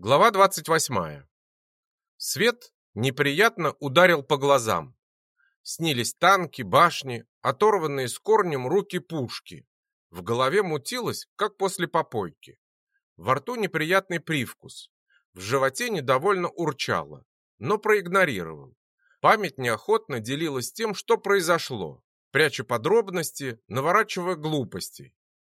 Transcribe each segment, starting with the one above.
Глава 28. Свет неприятно ударил по глазам. Снились танки, башни, оторванные с корнем руки пушки. В голове мутилось, как после попойки. Во рту неприятный привкус. В животе недовольно урчало, но проигнорировал. Память неохотно делилась тем, что произошло, пряча подробности, наворачивая глупостей.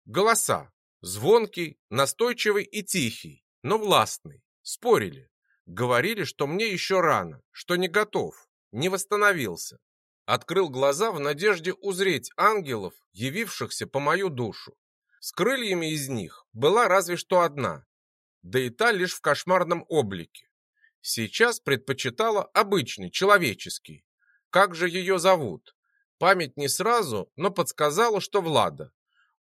Голоса. Звонкий, настойчивый и тихий но властный. Спорили. Говорили, что мне еще рано, что не готов, не восстановился. Открыл глаза в надежде узреть ангелов, явившихся по мою душу. С крыльями из них была разве что одна, да и та лишь в кошмарном облике. Сейчас предпочитала обычный, человеческий. Как же ее зовут? Память не сразу, но подсказала, что Влада.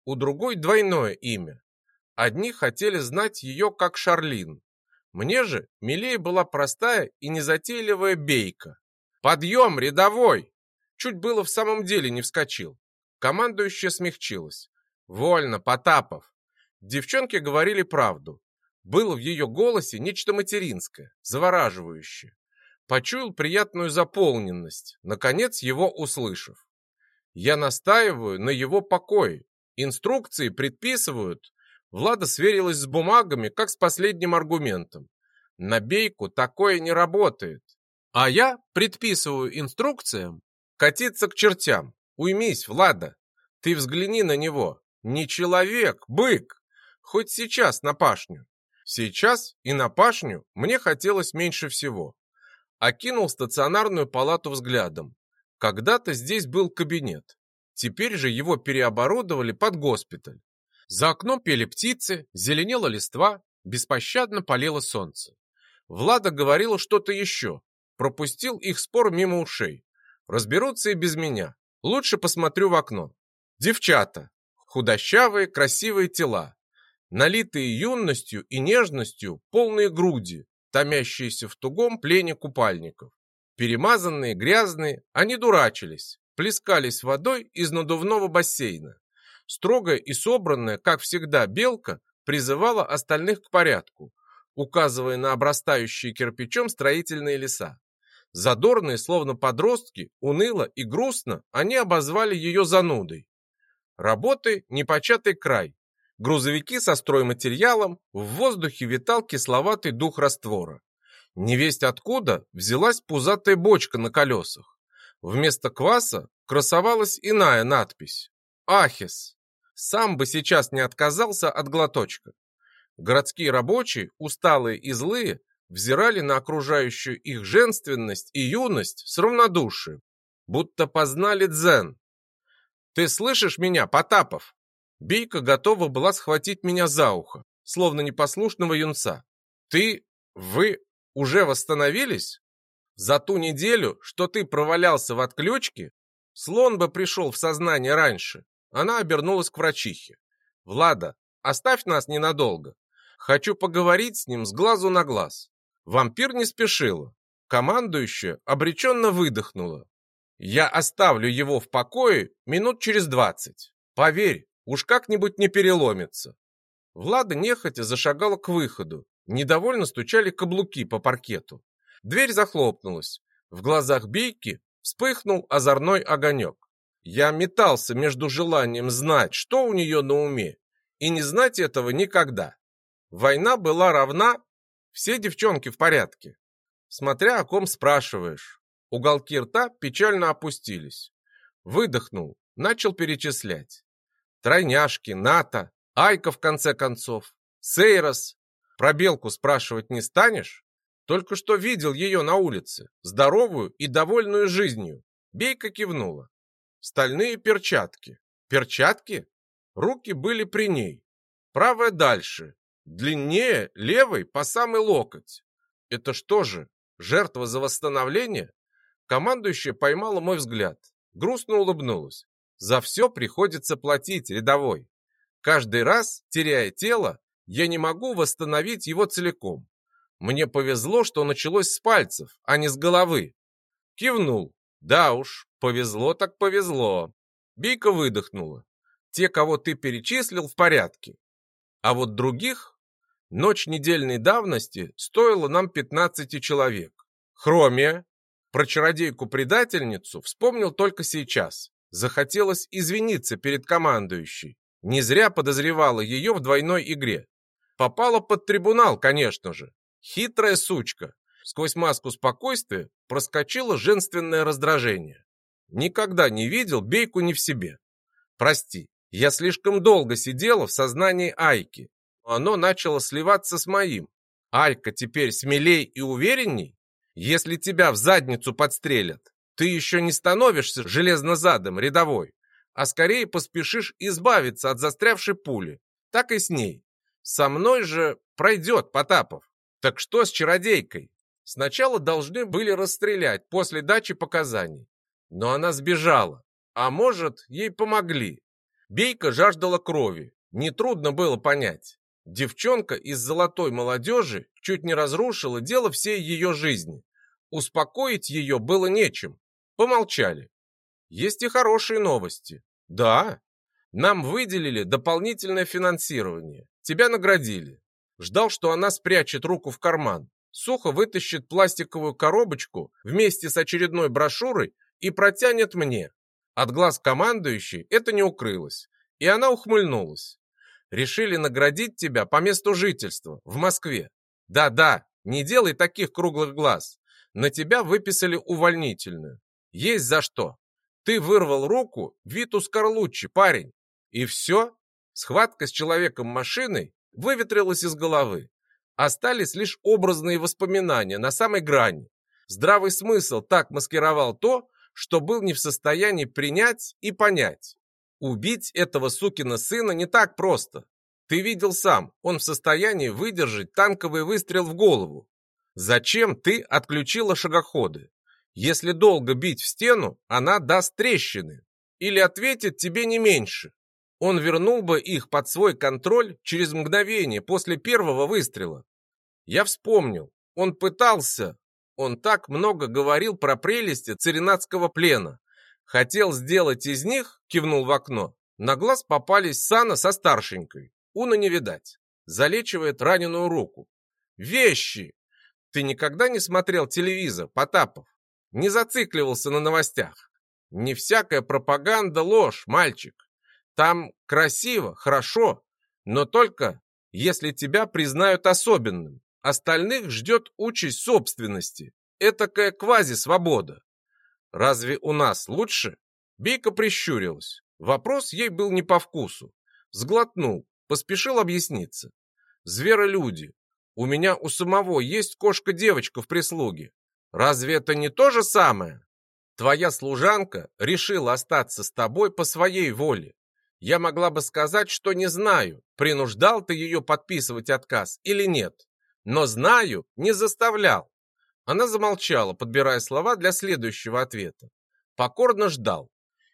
У другой двойное имя. Одни хотели знать ее как Шарлин. Мне же милее была простая и незатейливая бейка. «Подъем, рядовой!» Чуть было в самом деле не вскочил. Командующая смягчилась. «Вольно, Потапов!» Девчонки говорили правду. Было в ее голосе нечто материнское, завораживающее. Почуял приятную заполненность, наконец его услышав. Я настаиваю на его покое. Инструкции предписывают Влада сверилась с бумагами, как с последним аргументом. На бейку такое не работает. А я предписываю инструкциям катиться к чертям. Уймись, Влада. Ты взгляни на него. Не человек, бык. Хоть сейчас на пашню. Сейчас и на пашню мне хотелось меньше всего. Окинул стационарную палату взглядом. Когда-то здесь был кабинет. Теперь же его переоборудовали под госпиталь. За окном пели птицы, зеленела листва, беспощадно палило солнце. Влада говорила что-то еще. Пропустил их спор мимо ушей. Разберутся и без меня. Лучше посмотрю в окно. Девчата. Худощавые, красивые тела. Налитые юностью и нежностью полные груди, томящиеся в тугом плене купальников. Перемазанные, грязные, они дурачились, плескались водой из надувного бассейна. Строгая и собранная, как всегда, белка призывала остальных к порядку, указывая на обрастающие кирпичом строительные леса. Задорные, словно подростки, уныло и грустно, они обозвали ее занудой. Работы – непочатый край. Грузовики со стройматериалом, в воздухе витал кисловатый дух раствора. Невесть откуда взялась пузатая бочка на колесах. Вместо кваса красовалась иная надпись Ахис. Сам бы сейчас не отказался от глоточка. Городские рабочие, усталые и злые, взирали на окружающую их женственность и юность с равнодушием, будто познали дзен. «Ты слышишь меня, Потапов?» Бейка готова была схватить меня за ухо, словно непослушного юнца. «Ты... вы уже восстановились? За ту неделю, что ты провалялся в отключке, слон бы пришел в сознание раньше. Она обернулась к врачихе. «Влада, оставь нас ненадолго. Хочу поговорить с ним с глазу на глаз». Вампир не спешила. Командующая обреченно выдохнула. «Я оставлю его в покое минут через двадцать. Поверь, уж как-нибудь не переломится». Влада нехотя зашагала к выходу. Недовольно стучали каблуки по паркету. Дверь захлопнулась. В глазах Бейки вспыхнул озорной огонек. Я метался между желанием знать, что у нее на уме, и не знать этого никогда. Война была равна, все девчонки в порядке. Смотря о ком спрашиваешь. Уголки рта печально опустились. Выдохнул, начал перечислять. Тройняшки, Ната, Айка в конце концов, Сейрос. Про Белку спрашивать не станешь? Только что видел ее на улице, здоровую и довольную жизнью. Бейка кивнула стальные перчатки. Перчатки? Руки были при ней. Правая дальше, длиннее левой по самый локоть. Это что же, жертва за восстановление? Командующая поймала мой взгляд, грустно улыбнулась. За все приходится платить, рядовой. Каждый раз, теряя тело, я не могу восстановить его целиком. Мне повезло, что началось с пальцев, а не с головы. Кивнул. Да уж, Повезло так повезло. Бейка выдохнула. Те, кого ты перечислил, в порядке. А вот других... Ночь недельной давности стоила нам 15 человек. Хромия, про чародейку-предательницу, вспомнил только сейчас. Захотелось извиниться перед командующей. Не зря подозревала ее в двойной игре. Попала под трибунал, конечно же. Хитрая сучка. Сквозь маску спокойствия проскочило женственное раздражение. Никогда не видел Бейку не в себе. Прости, я слишком долго сидела в сознании Айки. Оно начало сливаться с моим. Алька теперь смелей и уверенней? Если тебя в задницу подстрелят, ты еще не становишься железнозадом рядовой, а скорее поспешишь избавиться от застрявшей пули. Так и с ней. Со мной же пройдет Потапов. Так что с чародейкой? Сначала должны были расстрелять после дачи показаний. Но она сбежала. А может, ей помогли. Бейка жаждала крови. Нетрудно было понять. Девчонка из золотой молодежи чуть не разрушила дело всей ее жизни. Успокоить ее было нечем. Помолчали. Есть и хорошие новости. Да, нам выделили дополнительное финансирование. Тебя наградили. Ждал, что она спрячет руку в карман. Сухо вытащит пластиковую коробочку вместе с очередной брошюрой и протянет мне. От глаз командующей это не укрылось. И она ухмыльнулась решили наградить тебя по месту жительства, в Москве. Да-да, не делай таких круглых глаз. На тебя выписали увольнительную. Есть за что. Ты вырвал руку Виту Скорлуччи, парень. И все. Схватка с человеком-машиной выветрилась из головы. Остались лишь образные воспоминания на самой грани. Здравый смысл так маскировал то, что был не в состоянии принять и понять. Убить этого сукина сына не так просто. Ты видел сам, он в состоянии выдержать танковый выстрел в голову. Зачем ты отключила шагоходы? Если долго бить в стену, она даст трещины. Или ответит тебе не меньше. Он вернул бы их под свой контроль через мгновение после первого выстрела. Я вспомнил, он пытался, он так много говорил про прелести царинатского плена. Хотел сделать из них, кивнул в окно, на глаз попались Сана со старшенькой. Уна не видать. Залечивает раненую руку. Вещи! Ты никогда не смотрел телевизор, Потапов? Не зацикливался на новостях? Не всякая пропаганда ложь, мальчик. Там красиво, хорошо, но только если тебя признают особенным. Остальных ждет участь собственности. Этакая квази-свобода. Разве у нас лучше? Бейка прищурилась. Вопрос ей был не по вкусу. Сглотнул, поспешил объясниться. Зверолюди, у меня у самого есть кошка-девочка в прислуге. Разве это не то же самое? Твоя служанка решила остаться с тобой по своей воле. Я могла бы сказать, что не знаю, принуждал ты ее подписывать отказ или нет. Но знаю, не заставлял. Она замолчала, подбирая слова для следующего ответа. Покорно ждал.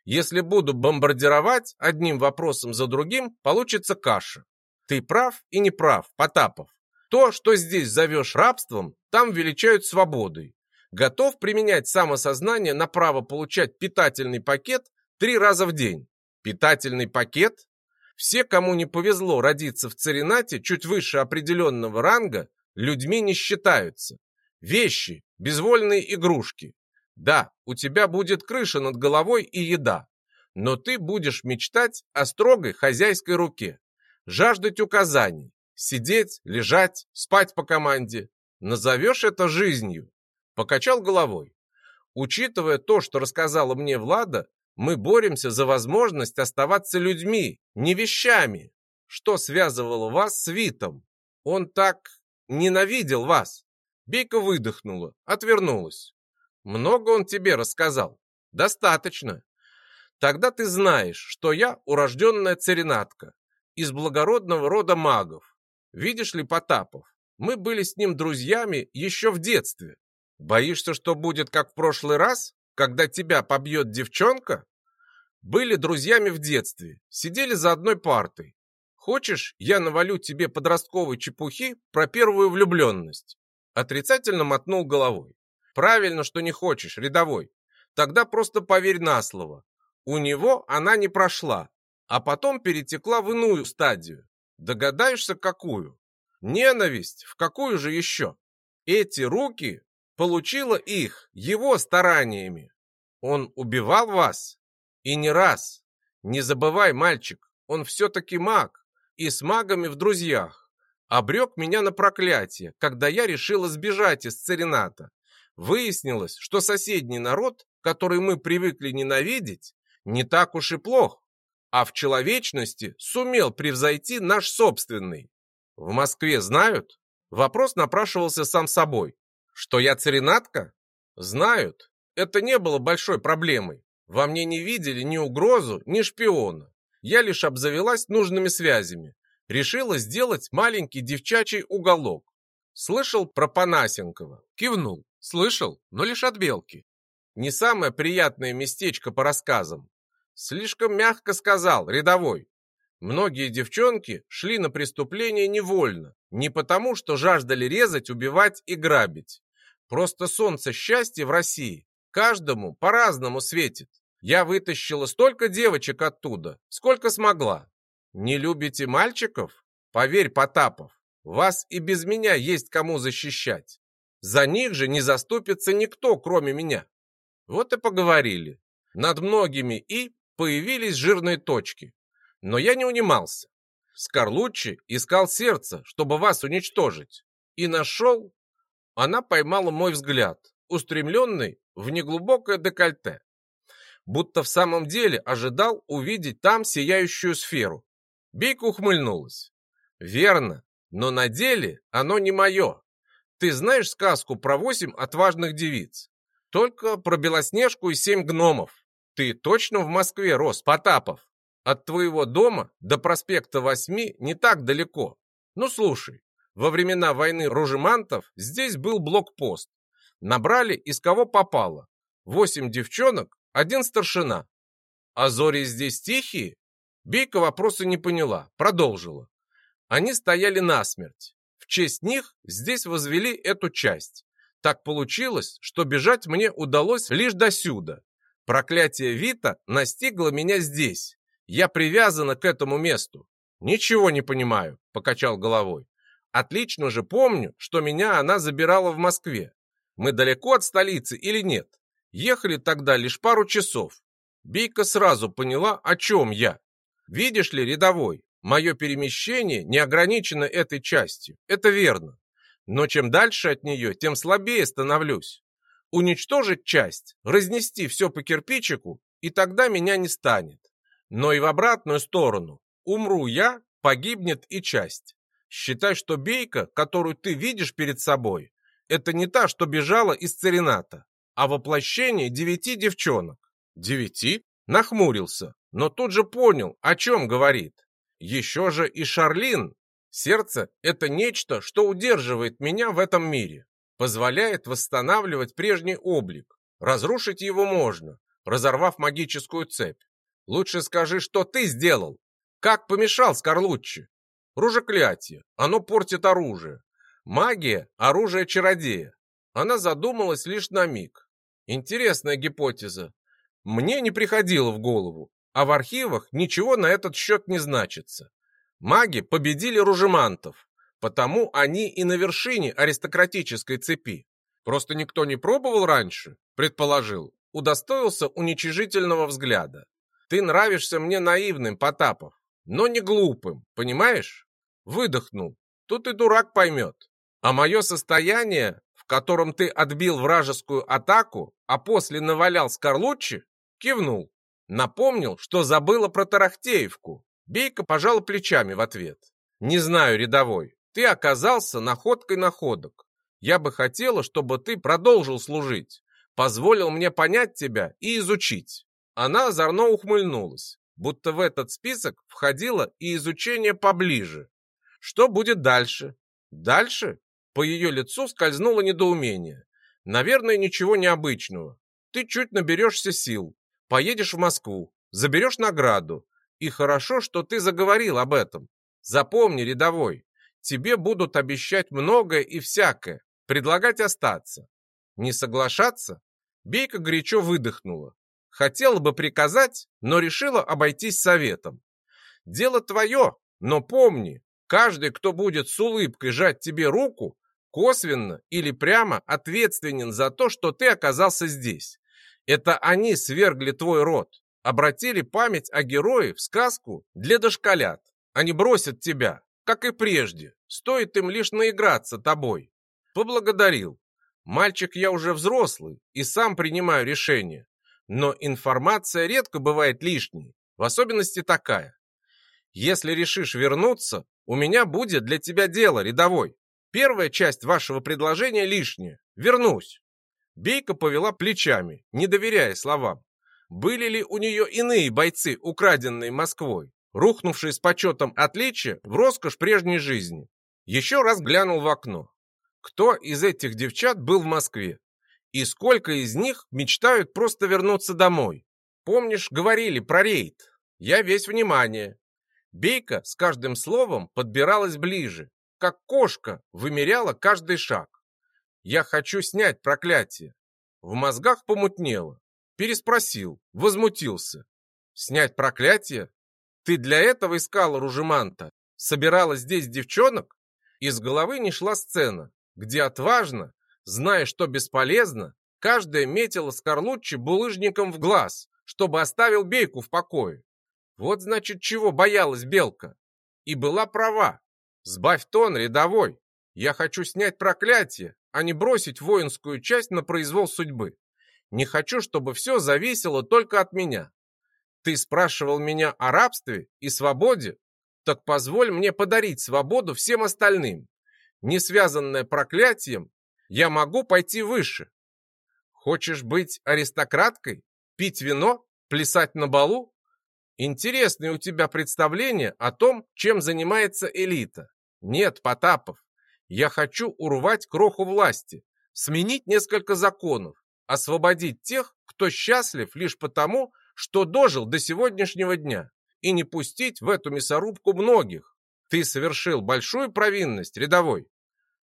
Если буду бомбардировать одним вопросом за другим, получится каша. Ты прав и не прав, Потапов. То, что здесь зовешь рабством, там величают свободой. Готов применять самосознание на право получать питательный пакет три раза в день. Питательный пакет? Все, кому не повезло родиться в царинате чуть выше определенного ранга, людьми не считаются. Вещи, безвольные игрушки. Да, у тебя будет крыша над головой и еда, но ты будешь мечтать о строгой хозяйской руке, жаждать указаний, сидеть, лежать, спать по команде. Назовешь это жизнью? Покачал головой. Учитывая то, что рассказала мне Влада, мы боремся за возможность оставаться людьми, не вещами. Что связывало вас с Витом? Он так ненавидел вас. Бейка выдохнула, отвернулась. Много он тебе рассказал? Достаточно. Тогда ты знаешь, что я урожденная царинатка, из благородного рода магов. Видишь ли, Потапов, мы были с ним друзьями еще в детстве. Боишься, что будет как в прошлый раз, когда тебя побьет девчонка? Были друзьями в детстве, сидели за одной партой. Хочешь, я навалю тебе подростковой чепухи про первую влюбленность? Отрицательно мотнул головой. Правильно, что не хочешь, рядовой. Тогда просто поверь на слово. У него она не прошла, а потом перетекла в иную стадию. Догадаешься, какую? Ненависть в какую же еще? Эти руки получила их его стараниями. Он убивал вас? И не раз. Не забывай, мальчик, он все-таки маг, и с магами в друзьях. Обрек меня на проклятие, когда я решила сбежать из Церената. Выяснилось, что соседний народ, который мы привыкли ненавидеть, не так уж и плох, а в человечности сумел превзойти наш собственный. В Москве знают? Вопрос напрашивался сам собой. Что я царинатка? Знают. Это не было большой проблемой. Во мне не видели ни угрозу, ни шпиона. Я лишь обзавелась нужными связями. Решила сделать маленький девчачий уголок. Слышал про Панасенкова? Кивнул. Слышал, но лишь от Белки. Не самое приятное местечко по рассказам. Слишком мягко сказал, рядовой. Многие девчонки шли на преступление невольно, не потому, что жаждали резать, убивать и грабить. Просто солнце счастья в России каждому по-разному светит. Я вытащила столько девочек оттуда, сколько смогла. Не любите мальчиков? Поверь, Потапов, вас и без меня есть кому защищать. За них же не заступится никто, кроме меня. Вот и поговорили. Над многими и появились жирные точки. Но я не унимался. Скорлуччи искал сердце, чтобы вас уничтожить. И нашел... Она поймала мой взгляд, устремленный в неглубокое декольте. Будто в самом деле ожидал увидеть там сияющую сферу. Бейка ухмыльнулась. Верно, но на деле оно не мое. Ты знаешь сказку про восемь отважных девиц? Только про Белоснежку и семь гномов. Ты точно в Москве рос, Потапов? От твоего дома до проспекта Восьми не так далеко. Ну, слушай, во времена войны ружемантов здесь был блокпост. Набрали из кого попало. Восемь девчонок, один старшина. А зори здесь тихие? Бейка вопроса не поняла, продолжила. Они стояли насмерть. В честь них здесь возвели эту часть. Так получилось, что бежать мне удалось лишь до сюда. Проклятие Вита настигло меня здесь, я привязана к этому месту. Ничего не понимаю, покачал головой. Отлично же помню, что меня она забирала в Москве. Мы далеко от столицы или нет? Ехали тогда лишь пару часов. Бейка сразу поняла, о чем я. Видишь ли, рядовой, мое перемещение не ограничено этой частью. Это верно. Но чем дальше от нее, тем слабее становлюсь. Уничтожить часть, разнести все по кирпичику, и тогда меня не станет. Но и в обратную сторону. Умру я, погибнет и часть. Считай, что бейка, которую ты видишь перед собой, это не та, что бежала из Церената, а воплощение девяти девчонок. Девяти? Нахмурился, но тут же понял, о чем говорит. Еще же и Шарлин. Сердце – это нечто, что удерживает меня в этом мире. Позволяет восстанавливать прежний облик. Разрушить его можно, разорвав магическую цепь. Лучше скажи, что ты сделал. Как помешал Скорлуччи? Ружеклятие. Оно портит оружие. Магия – оружие чародея. Она задумалась лишь на миг. Интересная гипотеза. Мне не приходило в голову, а в архивах ничего на этот счет не значится. Маги победили ружемантов, потому они и на вершине аристократической цепи. Просто никто не пробовал раньше, предположил, удостоился уничижительного взгляда. Ты нравишься мне наивным, Потапов, но не глупым, понимаешь? Выдохнул. Тут и дурак поймет. А мое состояние, в котором ты отбил вражескую атаку, а после навалял Скорлуччи, кивнул. Напомнил, что забыла про Тарахтеевку. Бейка пожал плечами в ответ. Не знаю, рядовой, ты оказался находкой находок. Я бы хотела, чтобы ты продолжил служить, позволил мне понять тебя и изучить. Она озорно ухмыльнулась, будто в этот список входило и изучение поближе. Что будет дальше? Дальше? По ее лицу скользнуло недоумение. Наверное, ничего необычного. Ты чуть наберешься сил, поедешь в Москву, заберешь награду. И хорошо, что ты заговорил об этом. Запомни, рядовой, тебе будут обещать многое и всякое, предлагать остаться. Не соглашаться? Бейка горячо выдохнула. Хотела бы приказать, но решила обойтись советом. Дело твое, но помни, Каждый, кто будет с улыбкой жать тебе руку, косвенно или прямо ответственен за то, что ты оказался здесь. Это они свергли твой род, обратили память о герое в сказку для дошколят. Они бросят тебя, как и прежде, стоит им лишь наиграться тобой. Поблагодарил. Мальчик я уже взрослый и сам принимаю решения. Но информация редко бывает лишней, в особенности такая. Если решишь вернуться, у меня будет для тебя дело, рядовой. Первая часть вашего предложения лишняя. Вернусь. Бейка повела плечами, не доверяя словам. Были ли у нее иные бойцы, украденные Москвой, рухнувшие с почетом отличия в роскошь прежней жизни? Еще раз глянул в окно. Кто из этих девчат был в Москве? И сколько из них мечтают просто вернуться домой? Помнишь, говорили про рейд? Я весь внимание. Бейка с каждым словом подбиралась ближе, как кошка вымеряла каждый шаг. Я хочу снять проклятие. В мозгах помутнело. Переспросил, возмутился. Снять проклятие? Ты для этого искала Ружеманта? Собирала здесь девчонок? Из головы не шла сцена, где отважно, зная, что бесполезно, каждая метила Скорлуччи булыжником в глаз, чтобы оставил Бейку в покое. Вот значит, чего боялась Белка. И была права. Сбавь тон, рядовой. Я хочу снять проклятие, а не бросить воинскую часть на произвол судьбы. Не хочу, чтобы все зависело только от меня. Ты спрашивал меня о рабстве и свободе? Так позволь мне подарить свободу всем остальным. Не связанное проклятием, я могу пойти выше. Хочешь быть аристократкой? Пить вино? Плясать на балу? Интересное у тебя представление о том, чем занимается элита. Нет, Потапов, я хочу урвать кроху власти, сменить несколько законов, освободить тех, кто счастлив лишь потому, что дожил до сегодняшнего дня, и не пустить в эту мясорубку многих. Ты совершил большую провинность, рядовой.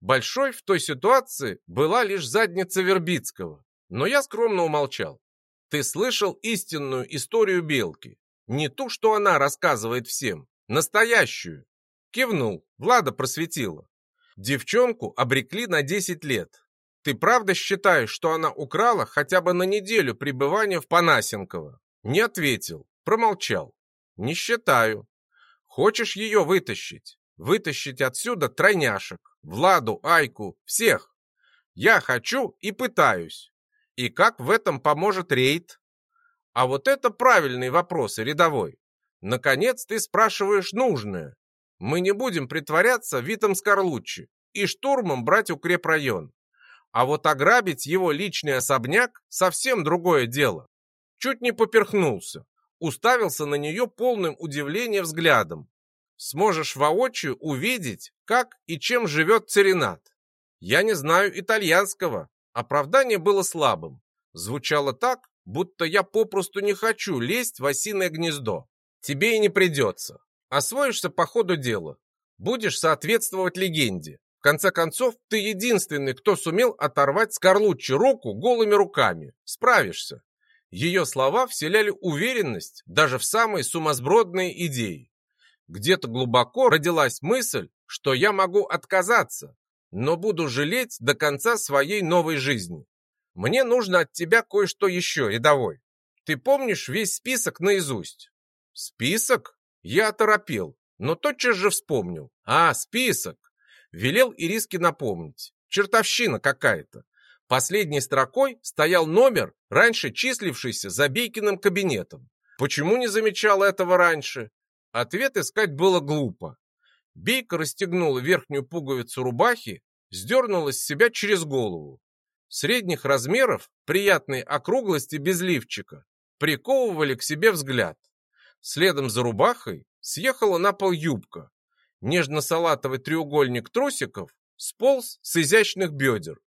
Большой в той ситуации была лишь задница Вербицкого, но я скромно умолчал. Ты слышал истинную историю Белки, не ту, что она рассказывает всем, настоящую. Кивнул, Влада просветила. Девчонку обрекли на 10 лет. Ты правда считаешь, что она украла хотя бы на неделю пребывания в Панасенково? Не ответил, промолчал. Не считаю. Хочешь ее вытащить? Вытащить отсюда тройняшек, Владу, Айку, всех. Я хочу и пытаюсь. И как в этом поможет рейд? А вот это правильный вопрос, рядовой. Наконец ты спрашиваешь нужное. Мы не будем притворяться Витом Скорлуччи и штурмом брать укрепрайон. А вот ограбить его личный особняк – совсем другое дело. Чуть не поперхнулся, уставился на нее полным удивления взглядом. Сможешь воочию увидеть, как и чем живет Церинат. Я не знаю итальянского. Оправдание было слабым. Звучало так, будто я попросту не хочу лезть в осиное гнездо. Тебе и не придется. Освоишься по ходу дела. Будешь соответствовать легенде. В конце концов, ты единственный, кто сумел оторвать Скорлуччи руку голыми руками. Справишься. Ее слова вселяли уверенность даже в самые сумасбродные идеи. Где-то глубоко родилась мысль, что я могу отказаться, но буду жалеть до конца своей новой жизни. Мне нужно от тебя кое-что еще, рядовой. Ты помнишь весь список наизусть? Список? Я оторопел, но тотчас же вспомнил. А, список. Велел Ириске напомнить. Чертовщина какая-то. Последней строкой стоял номер, раньше числившийся за Бейкиным кабинетом. Почему не замечал этого раньше? Ответ искать было глупо. Бейка расстегнула верхнюю пуговицу рубахи, сдернула с себя через голову. Средних размеров, приятной округлости без лифчика, приковывали к себе взгляд. Следом за рубахой съехала на пол юбка. Нежно-салатовый треугольник трусиков сполз с изящных бедер.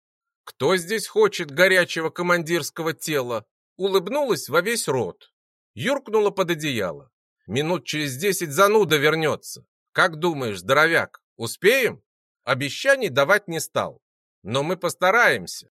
Кто здесь хочет горячего командирского тела? Улыбнулась во весь рот. Юркнула под одеяло. Минут через десять зануда вернется. Как думаешь, здоровяк, успеем? Обещаний давать не стал. Но мы постараемся.